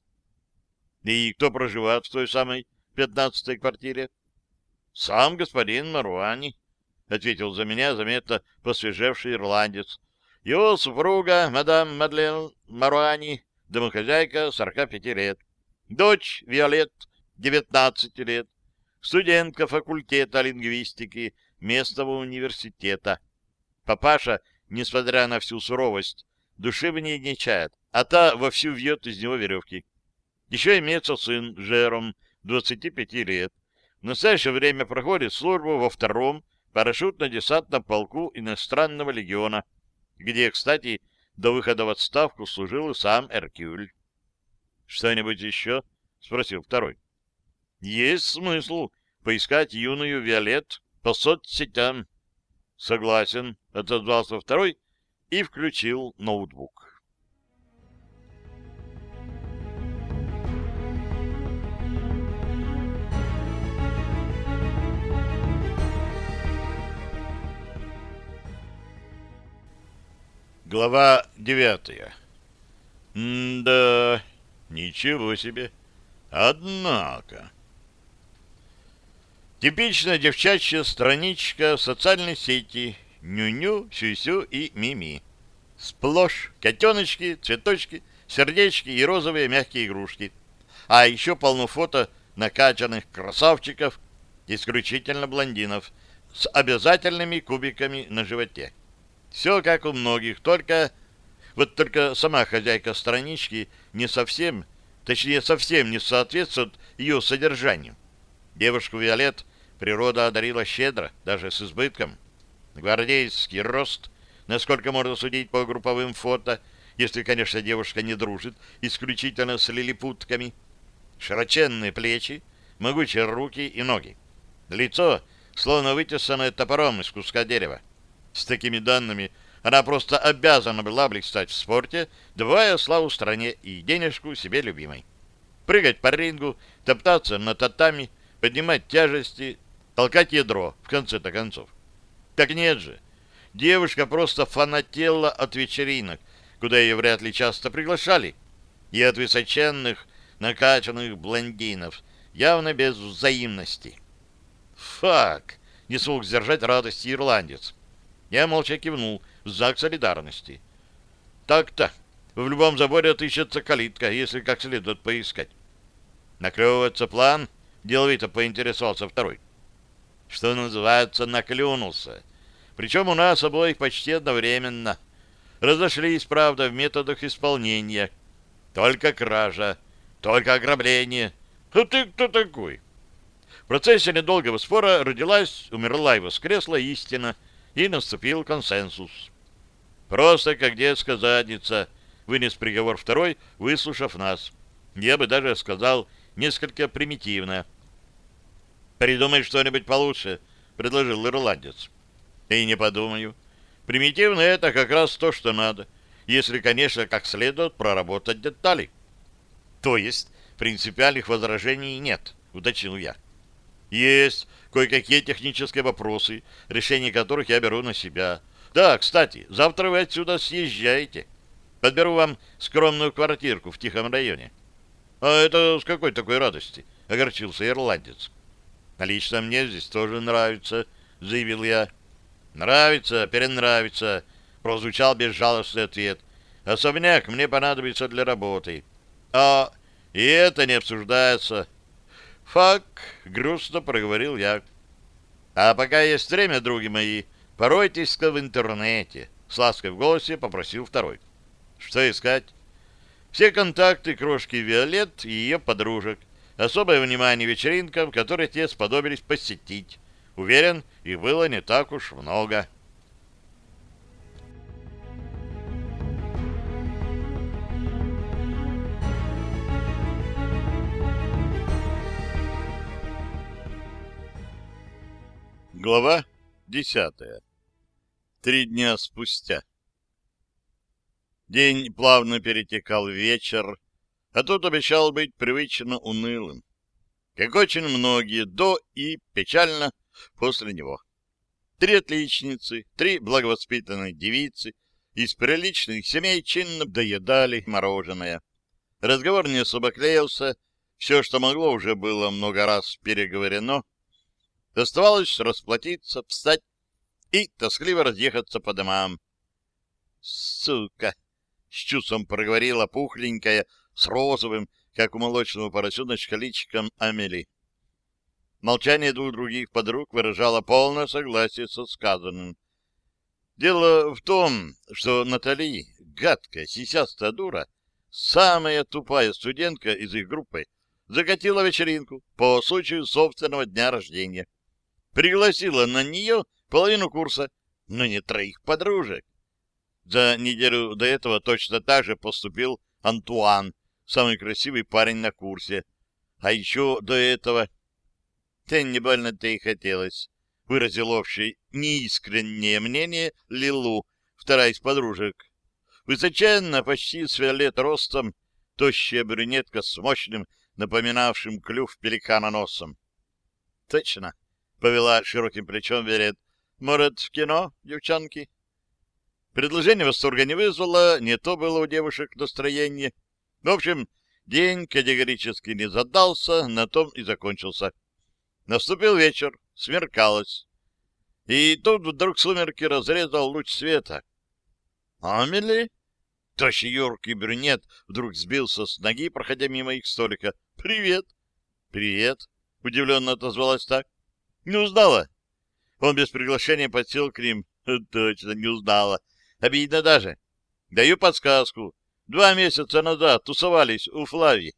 И кто проживает в той самой пятнадцатой квартире? — Сам господин Маруани, — ответил за меня заметно посвежевший ирландец. — Его супруга, мадам Мадлен Маруани, домохозяйка, сорока пяти лет. Дочь Виолет, девятнадцати лет. Студентка факультета лингвистики местного университета. Папаша, несмотря на всю суровость, души в ней не чает, а та вовсю вьет из него веревки. Еще имеется сын Жером, 25 лет. В настоящее время проходит службу во втором парашютно-десантном полку иностранного легиона, где, кстати, до выхода в отставку служил и сам Эркюль. — Что-нибудь еще? — спросил второй. — Есть смысл поискать юную Виолет по соцсетям. — Согласен, — отозвался второй и включил ноутбук. Глава девятая. да, ничего себе. Однако... Типичная девчачья страничка социальной сети Ню-ню, Сю-сю и Мими. Сплошь котеночки, цветочки, сердечки и розовые мягкие игрушки. А еще полно фото накачанных красавчиков, исключительно блондинов, с обязательными кубиками на животе. Все как у многих, только... Вот только сама хозяйка странички не совсем, точнее совсем не соответствует ее содержанию. Девушку Виолет природа одарила щедро, даже с избытком. Гвардейский рост, насколько можно судить по групповым фото, если, конечно, девушка не дружит исключительно с лилипутками. Широченные плечи, могучие руки и ноги. Лицо, словно вытесанное топором из куска дерева. С такими данными она просто обязана была блистать в спорте, давая славу стране и денежку себе любимой. Прыгать по рингу, топтаться на татами, поднимать тяжести, толкать ядро, в конце-то концов. Так нет же. Девушка просто фанатела от вечеринок, куда ее вряд ли часто приглашали, и от высоченных, накачанных блондинов, явно без взаимности. «Фак!» — не смог сдержать радости ирландец. Я молча кивнул в знак солидарности. Так-то. В любом заборе отыщется калитка, если как следует поискать. Наклевывается план, деловито поинтересовался второй. Что называется, наклюнулся. Причем у нас обоих почти одновременно. Разошлись, правда, в методах исполнения. Только кража, только ограбление. А ты кто такой? В процессе недолгого спора родилась, умерла и воскресла истина — и наступил консенсус. Просто как детская задница, вынес приговор второй, выслушав нас. Я бы даже сказал, несколько примитивно. «Придумай что-нибудь получше», — предложил ирландец. «И не подумаю. Примитивно — это как раз то, что надо, если, конечно, как следует проработать детали». «То есть принципиальных возражений нет», — уточнил я. «Есть кое-какие технические вопросы, решение которых я беру на себя. Да, кстати, завтра вы отсюда съезжаете. Подберу вам скромную квартирку в тихом районе. — А это с какой такой радости? — огорчился ирландец. — Лично мне здесь тоже нравится, — заявил я. — Нравится, перенравится, — прозвучал безжалостный ответ. — Особняк мне понадобится для работы. — А и это не обсуждается. — «Фак», — грустно проговорил я. «А пока есть время, други мои, поройтесь-ка в интернете», — с лаской в голосе попросил второй. «Что искать?» «Все контакты крошки Виолет и ее подружек. Особое внимание вечеринкам, которые те сподобились посетить. Уверен, их было не так уж много». Глава десятая. Три дня спустя. День плавно перетекал в вечер, а тот обещал быть привычно унылым, как очень многие до и печально после него. Три отличницы, три благовоспитанные девицы из приличных семей чинно доедали мороженое. Разговор не особо клеился, Все, что могло, уже было много раз переговорено. Оставалось расплатиться, встать и тоскливо разъехаться по домам. «Сука!» — с чувством проговорила пухленькая, с розовым, как у молочного поросеночка, личиком Амели. Молчание двух других подруг выражало полное согласие со сказанным. Дело в том, что Натали, гадкая, сисястая дура, самая тупая студентка из их группы, закатила вечеринку по случаю собственного дня рождения. Пригласила на нее половину курса, но не троих подружек. За неделю до этого точно так же поступил Антуан, самый красивый парень на курсе. А еще до этого «Да не больно-то и хотелось», — выразил общее неискреннее мнение Лилу, вторая из подружек. Высоченно, почти с фиолет ростом, тощая брюнетка с мощным, напоминавшим клюв пеликана носом. «Точно», — повела широким плечом Верет. «Может, в кино, девчонки?» Предложение восторга не вызвало, не то было у девушек настроение. В общем, день категорически не задался, на том и закончился. Наступил вечер, смеркалось. И тут вдруг сумерки разрезал луч света. «Амели?» Тощий юркий брюнет вдруг сбился с ноги, проходя мимо их столика. «Привет!» «Привет!» — удивленно отозвалась так. «Не узнала?» Он без приглашения подсел к ним. «Точно, не узнала. Обидно даже. Даю подсказку. Два месяца назад тусовались у Флави.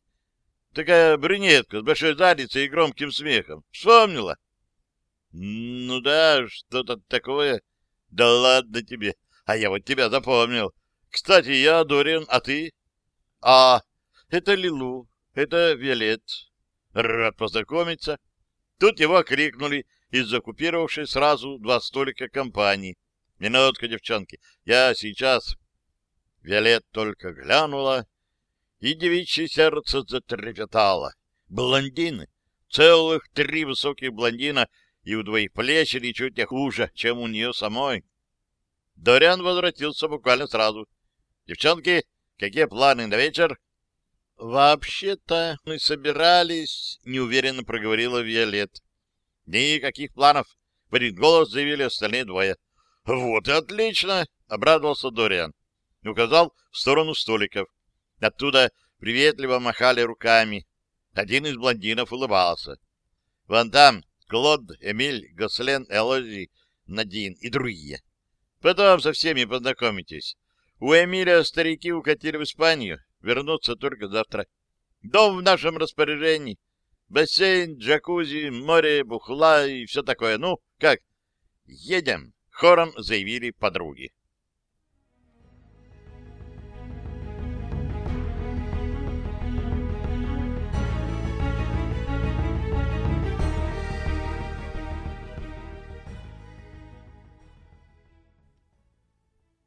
Такая брюнетка с большой задницей и громким смехом. Вспомнила? Ну да, что-то такое. Да ладно тебе. А я вот тебя запомнил. Кстати, я Дориан, а ты? А, это Лилу, это Виолет. Рад познакомиться. Тут его крикнули из закупировавшей сразу два столика компании. Минутка, девчонки, я сейчас... Виолет только глянула и девичье сердце затрепетало. Блондины, целых три высоких блондина, и у двоих плечи ничуть не хуже, чем у нее самой. Дориан возвратился буквально сразу. «Девчонки, какие планы на вечер?» «Вообще-то мы собирались...» — неуверенно проговорила Виолет. «Никаких планов!» — в один голос заявили остальные двое. «Вот и отлично!» — обрадовался Дориан. Указал в сторону столиков. Оттуда приветливо махали руками. Один из блондинов улыбался. Вон там Клод, Эмиль, Гослен, Элози, Надин и другие. Потом со всеми познакомитесь. У Эмиля старики укатили в Испанию. Вернутся только завтра. Дом в нашем распоряжении. Бассейн, джакузи, море, бухла и все такое. Ну, как? Едем, хором заявили подруги.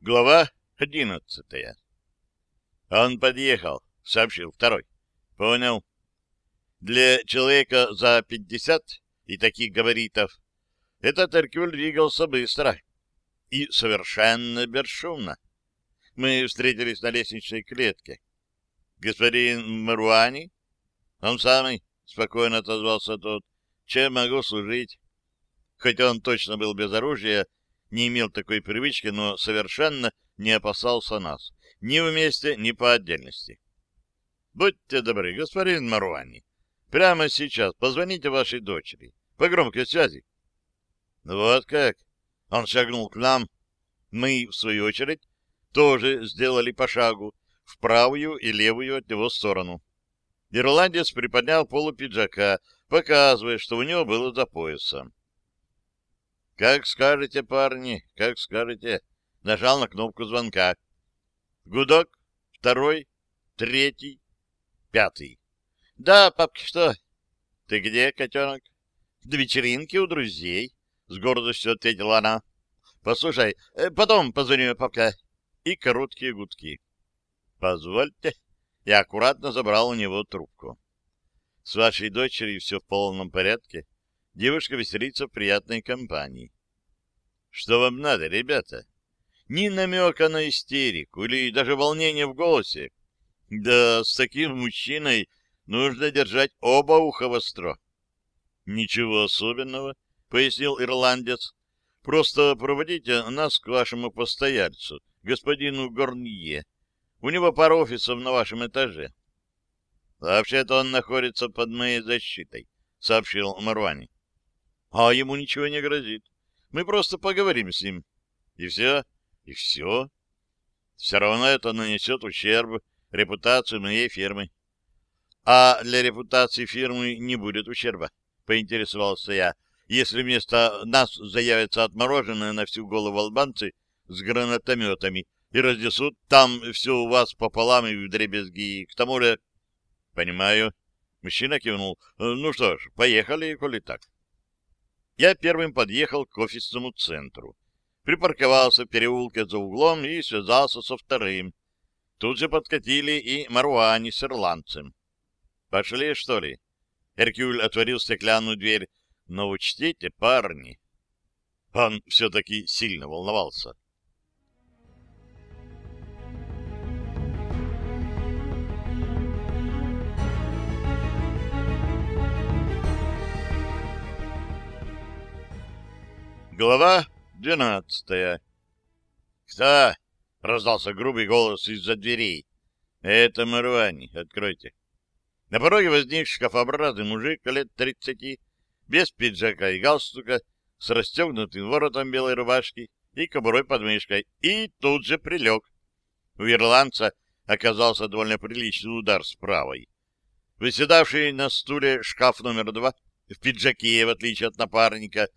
Глава одиннадцатая. Он подъехал, сообщил второй. Понял. Для человека за пятьдесят и таких габаритов этот Эркюль двигался быстро и совершенно бесшумно. Мы встретились на лестничной клетке. Господин Маруани? Он самый, спокойно отозвался тот. Чем могу служить? Хоть он точно был без оружия, не имел такой привычки, но совершенно не опасался нас. Ни вместе, ни по отдельности. Будьте добры, господин Маруани, прямо сейчас позвоните вашей дочери по громкой связи. Вот как? Он шагнул к нам. Мы, в свою очередь, тоже сделали по шагу в правую и левую от него сторону. Ирландец приподнял полу пиджака, показывая, что у него было за поясом. — Как скажете, парни, как скажете. Нажал на кнопку звонка. Гудок, второй, третий, пятый. — Да, папки, что? — Ты где, котенок? — До вечеринки у друзей, — с гордостью ответила она. — Послушай, э, потом позвоню, папка. И короткие гудки. — Позвольте. Я аккуратно забрал у него трубку. — С вашей дочерью все в полном порядке? — Девушка веселится в приятной компании. Что вам надо, ребята? Ни намека на истерику или даже волнение в голосе. Да с таким мужчиной нужно держать оба уха востро. — Ничего особенного, — пояснил ирландец. — Просто проводите нас к вашему постояльцу, господину Горнье. У него пара офисов на вашем этаже. — Вообще-то он находится под моей защитой, — сообщил Марвани. — А ему ничего не грозит. Мы просто поговорим с ним. И все? И все. Все равно это нанесет ущерб репутации моей фирмы. А для репутации фирмы не будет ущерба. — поинтересовался я. «Если вместо нас заявятся отмороженные на всю голову албанцы с гранатометами и разнесут там все у вас пополам и в дребезги, к тому же...» «Понимаю». Мужчина кивнул. «Ну что ж, поехали, коли так». Я первым подъехал к офисному центру. Припарковался в переулке за углом и связался со вторым. Тут же подкатили и Маруани с ирландцем. «Пошли, что ли?» Эркюль отворил стеклянную дверь. Но учтите, парни, он все-таки сильно волновался. Глава двенадцатая. «Кто?» — раздался грубый голос из-за дверей. «Это Марвани. Откройте». На пороге возник шкафообразный мужик лет тридцати, без пиджака и галстука, с расстегнутым воротом белой рубашки и кобурой под мышкой, и тут же прилег. У ирландца оказался довольно приличный удар с правой. Выседавший на стуле шкаф номер два, в пиджаке, в отличие от напарника,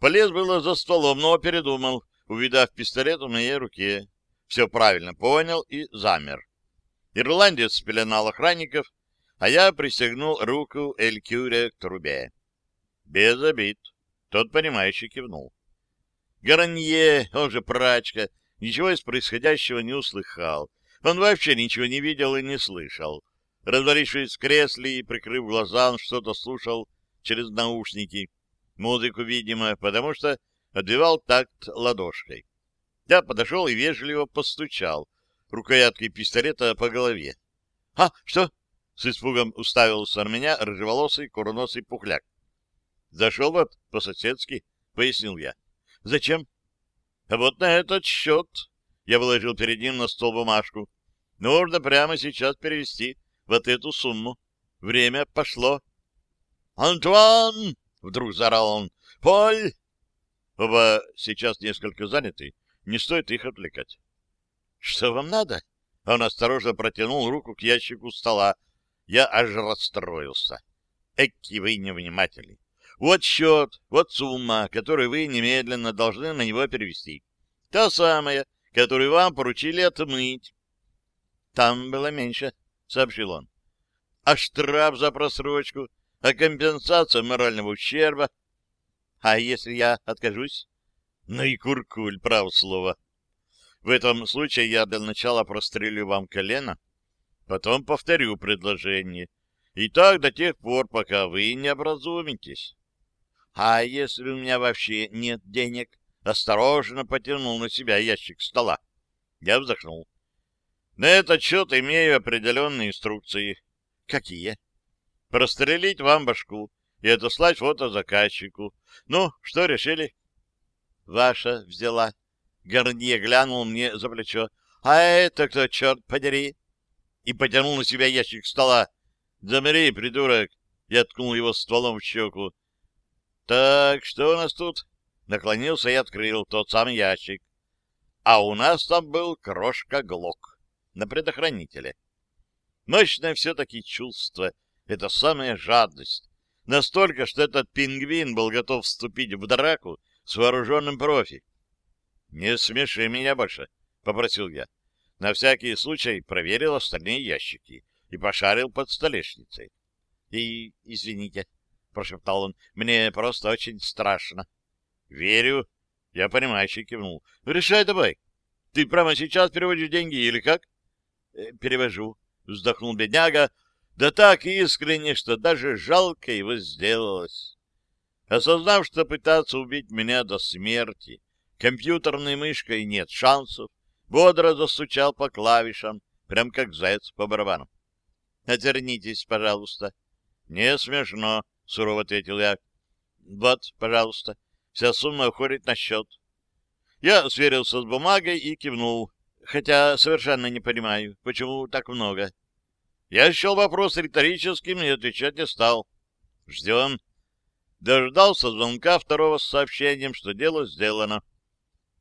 полез было за столом, но передумал, увидав пистолет в моей руке. Все правильно понял и замер. Ирландец спеленал охранников, а я пристегнул руку Эль Кюре к трубе. Без обид. Тот, понимающий, кивнул. Гаранье, он же прачка, ничего из происходящего не услыхал. Он вообще ничего не видел и не слышал. Развалившись в кресле и прикрыв глаза, он что-то слушал через наушники. Музыку, видимо, потому что отбивал такт ладошкой. Я подошел и вежливо постучал рукояткой пистолета по голове. — А, что? С испугом уставился на меня рыжеволосый курносый пухляк. «Зашел вот по-соседски», — пояснил я. «Зачем?» «А вот на этот счет...» Я выложил перед ним на стол бумажку. «Нужно прямо сейчас перевести вот эту сумму. Время пошло». «Антуан!» — вдруг заорал он. «Поль!» Оба сейчас несколько заняты. Не стоит их отвлекать. «Что вам надо?» Он осторожно протянул руку к ящику стола, я аж расстроился. Эки вы невнимательный. Вот счет, вот сумма, которую вы немедленно должны на него перевести. Та самая, которую вам поручили отмыть. Там было меньше, — сообщил он. А штраф за просрочку, а компенсация морального ущерба. А если я откажусь? Ну и куркуль, право слово. В этом случае я для начала прострелю вам колено, Потом повторю предложение. И так до тех пор, пока вы не образумитесь. А если у меня вообще нет денег? Осторожно потянул на себя ящик стола. Я вздохнул. На этот счет имею определенные инструкции. Какие? Прострелить вам башку и отослать фото заказчику. Ну, что решили? Ваша взяла. Гарнье глянул мне за плечо. А это кто, черт подери? и потянул на себя ящик стола. «Замери, придурок!» Я ткнул его стволом в щеку. «Так, что у нас тут?» Наклонился и открыл тот самый ящик. А у нас там был крошка Глок на предохранителе. Мощное все-таки чувство — это самая жадность. Настолько, что этот пингвин был готов вступить в драку с вооруженным профи. — Не смеши меня больше, — попросил я. На всякий случай проверил остальные ящики и пошарил под столешницей. — И, извините, — прошептал он, — мне просто очень страшно. — Верю. Я понимающе кивнул. — Решай давай. Ты прямо сейчас переводишь деньги или как? «Э, — Перевожу, — вздохнул бедняга, да так искренне, что даже жалко его сделалось. Осознав, что пытаться убить меня до смерти компьютерной мышкой нет шансов, бодро застучал по клавишам, прям как заяц по барабану. Отвернитесь, пожалуйста. — Не смешно, — сурово ответил я. — Вот, пожалуйста, вся сумма уходит на счет. Я сверился с бумагой и кивнул, хотя совершенно не понимаю, почему так много. Я счел вопрос риторическим и отвечать не стал. Ждем. Дождался звонка второго с сообщением, что дело сделано.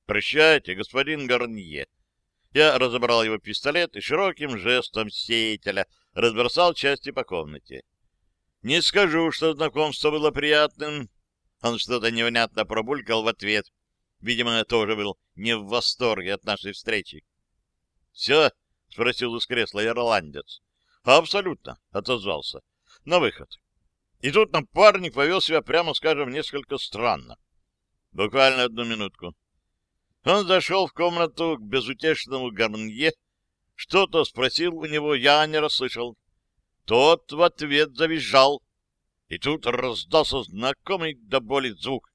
«Прощайте, господин Гарнье». Я разобрал его пистолет и широким жестом сеятеля разбросал части по комнате. Не скажу, что знакомство было приятным. Он что-то невнятно пробулькал в ответ. Видимо, тоже был не в восторге от нашей встречи. — Все? — спросил из кресла ирландец. — Абсолютно, — отозвался. — На выход. И тут напарник повел себя, прямо скажем, несколько странно. Буквально одну минутку. Он зашел в комнату к безутешному Гарнье, что-то спросил у него, я не расслышал. Тот в ответ завизжал. И тут раздался знакомый до боли звук.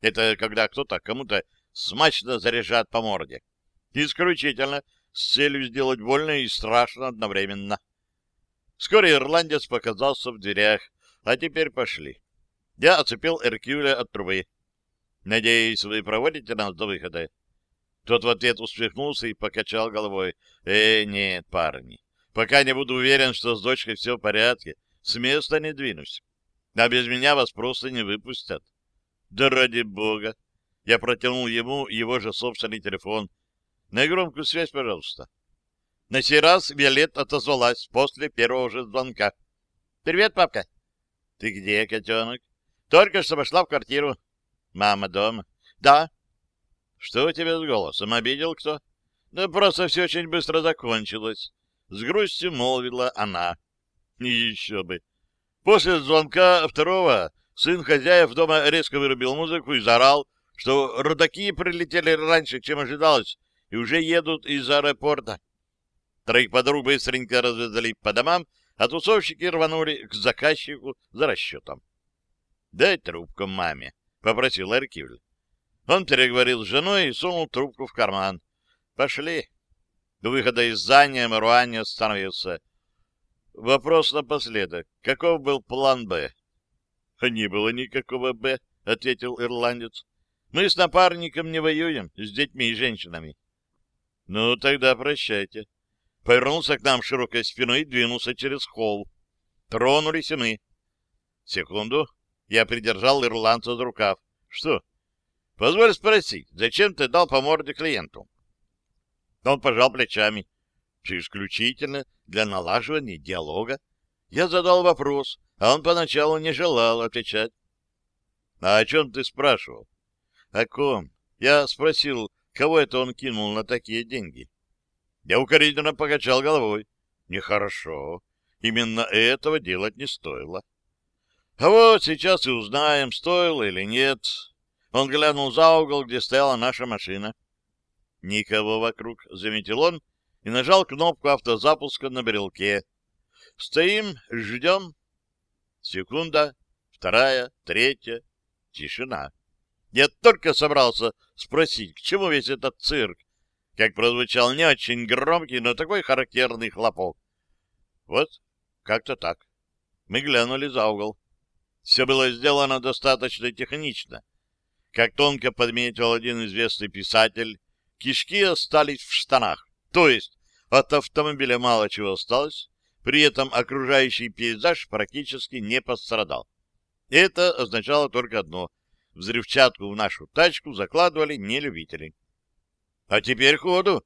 Это когда кто-то кому-то смачно заряжает по морде. Исключительно с целью сделать больно и страшно одновременно. Вскоре ирландец показался в дверях, а теперь пошли. Я оцепил Эркюля от трубы. Надеюсь, вы проводите нас до выхода? Тот в ответ усмехнулся и покачал головой. Э, нет, парни, Пока не буду уверен, что с дочкой все в порядке, с места не двинусь. А без меня вас просто не выпустят. Да ради бога! Я протянул ему его же собственный телефон. На громкую связь, пожалуйста. На сей раз Виолет отозвалась после первого же звонка. «Привет, папка!» «Ты где, котенок?» «Только что пошла в квартиру». «Мама дома?» «Да». «Что у тебя с голосом? Обидел кто?» «Да просто все очень быстро закончилось. С грустью молвила она. И еще бы. После звонка второго сын хозяев дома резко вырубил музыку и заорал, что родаки прилетели раньше, чем ожидалось, и уже едут из аэропорта. Троих подруг быстренько развязали по домам, а тусовщики рванули к заказчику за расчетом. — Дай трубку маме, — попросил Эркивль. Он переговорил с женой и сунул трубку в карман. — Пошли. До выхода из здания Маруани остановился. Вопрос напоследок. Каков был план «Б»? — Не было никакого «Б», — ответил ирландец. — Мы с напарником не воюем, с детьми и женщинами. — Ну, тогда прощайте. Повернулся к нам широкой спиной и двинулся через холл. Тронулись и мы. Секунду. Я придержал ирландца за рукав. — Что? — Позволь спросить, зачем ты дал по морде клиенту? Он пожал плечами. Исключительно для налаживания диалога. Я задал вопрос, а он поначалу не желал отвечать. — А о чем ты спрашивал? — О ком? Я спросил, кого это он кинул на такие деньги. Я укоризненно покачал головой. — Нехорошо. Именно этого делать не стоило. А вот сейчас и узнаем, стоило или нет. Он глянул за угол, где стояла наша машина. Никого вокруг, заметил он и нажал кнопку автозапуска на брелке. Стоим, ждем. Секунда, вторая, третья. Тишина. Я только собрался спросить, к чему весь этот цирк, как прозвучал не очень громкий, но такой характерный хлопок. Вот, как-то так. Мы глянули за угол. Все было сделано достаточно технично. Как тонко подметил один известный писатель, кишки остались в штанах. То есть от автомобиля мало чего осталось, при этом окружающий пейзаж практически не пострадал. Это означало только одно — взрывчатку в нашу тачку закладывали не любители. А теперь ходу.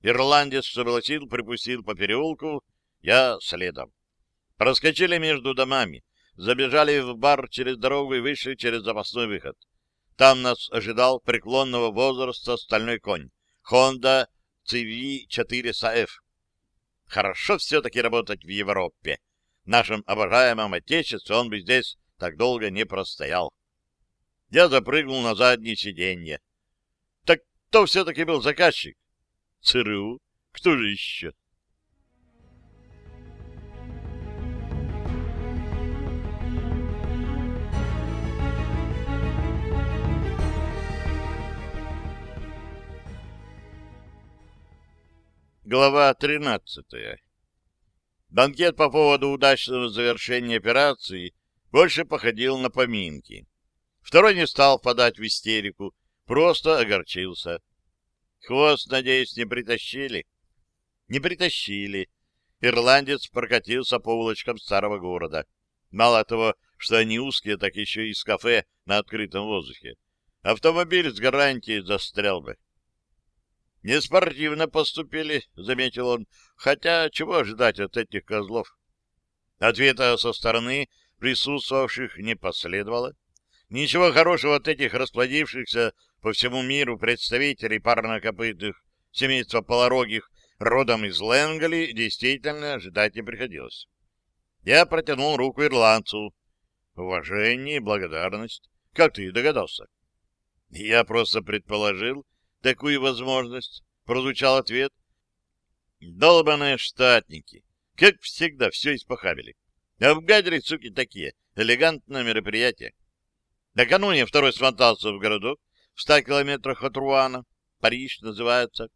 Ирландец, что было сил, припустил по переулку, я следом. Проскочили между домами, забежали в бар через дорогу и вышли через запасной выход. Там нас ожидал преклонного возраста стальной конь. Honda CV4SF. Хорошо все-таки работать в Европе. В нашем обожаемом отечестве он бы здесь так долго не простоял. Я запрыгнул на заднее сиденье. Кто все-таки был заказчик? ЦРУ. Кто же еще? Глава 13. Банкет по поводу удачного завершения операции больше походил на поминки. Второй не стал впадать в истерику, просто огорчился. Хвост, надеюсь, не притащили? Не притащили. Ирландец прокатился по улочкам старого города. Мало того, что они узкие, так еще и с кафе на открытом воздухе. Автомобиль с гарантией застрял бы. «Неспортивно поступили», — заметил он, — «хотя чего ожидать от этих козлов?» Ответа со стороны присутствовавших не последовало. Ничего хорошего от этих расплодившихся по всему миру представителей парнокопытых семейства полорогих родом из Лэнгли действительно ожидать не приходилось. Я протянул руку ирландцу. Уважение и благодарность. Как ты догадался? Я просто предположил такую возможность, прозвучал ответ. Долбаные штатники. Как всегда, все испохабили. Гадере, суки, такие. Элегантное мероприятие. Накануне второй смотался в городок, в ста километрах от Руана. Париж называется.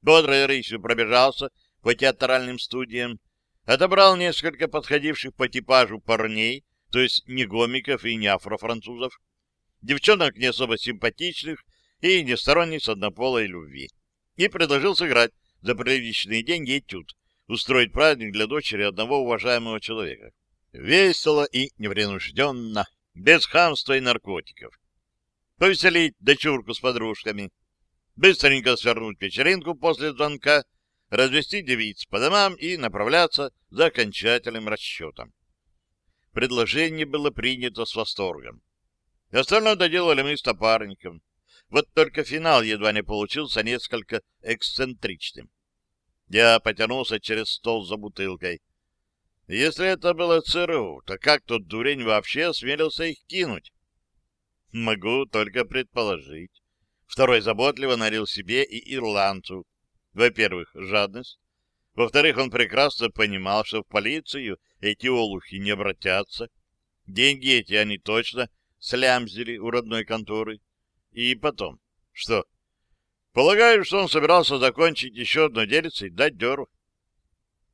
Бодрой рысью пробежался по театральным студиям, отобрал несколько подходивших по типажу парней, то есть не гомиков и не афрофранцузов, девчонок не особо симпатичных и не сторонниц однополой любви, и предложил сыграть за приличные деньги этюд, устроить праздник для дочери одного уважаемого человека. Весело и непринужденно, без хамства и наркотиков. Повеселить дочурку с подружками, быстренько свернуть вечеринку после звонка, развести девиц по домам и направляться за окончательным расчетом. Предложение было принято с восторгом. Остальное доделали мы с топарником. Вот только финал едва не получился несколько эксцентричным. Я потянулся через стол за бутылкой. Если это было ЦРУ, то как тот дурень вообще осмелился их кинуть? Могу только предположить. Второй заботливо налил себе и ирландцу. Во-первых, жадность. Во-вторых, он прекрасно понимал, что в полицию эти олухи не обратятся. Деньги эти они точно слямзили у родной конторы. И потом, что? Полагаю, что он собирался закончить еще одно дельце и дать дёру.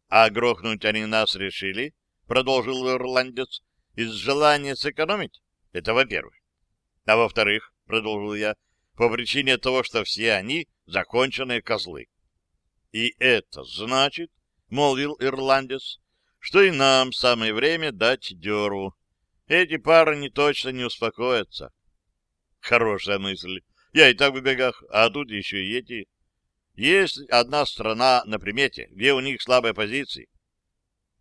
А грохнуть они нас решили, продолжил ирландец, из желания сэкономить. Это во-первых. А во-вторых, продолжил я, по причине того, что все они законченные козлы. И это значит, — молвил ирландец, — что и нам самое время дать дёру. Эти парни точно не успокоятся. Хорошая мысль. Я и так в бегах, а тут еще и эти. Есть одна страна на примете, где у них слабые позиции.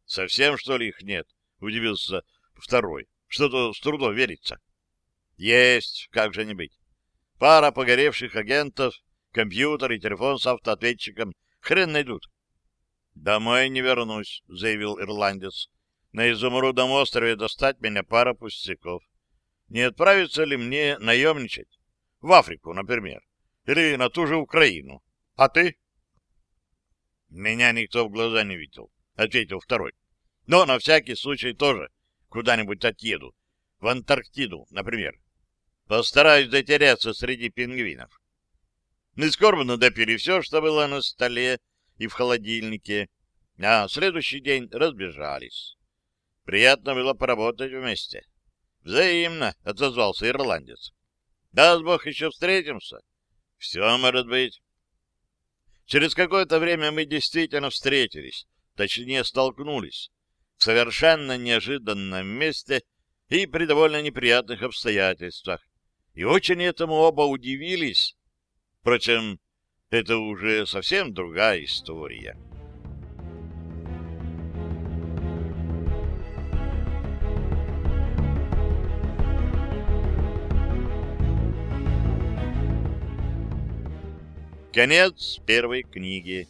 Совсем, что ли, их нет? Удивился второй. Что-то с трудом верится. Есть, как же не быть пара погоревших агентов, компьютер и телефон с автоответчиком. Хрен найдут. «Домой не вернусь», — заявил ирландец. «На изумрудном острове достать меня пара пустяков. Не отправиться ли мне наемничать? В Африку, например. Или на ту же Украину. А ты?» «Меня никто в глаза не видел», — ответил второй. «Но на всякий случай тоже куда-нибудь отъеду. В Антарктиду, например. Постараюсь затеряться среди пингвинов. Мы скорбно допили все, что было на столе и в холодильнике, а следующий день разбежались. Приятно было поработать вместе. Взаимно, — отозвался ирландец. Даст Бог, еще встретимся. Все может быть. Через какое-то время мы действительно встретились, точнее столкнулись, в совершенно неожиданном месте и при довольно неприятных обстоятельствах и очень этому оба удивились. Впрочем, это уже совсем другая история. Конец первой книги.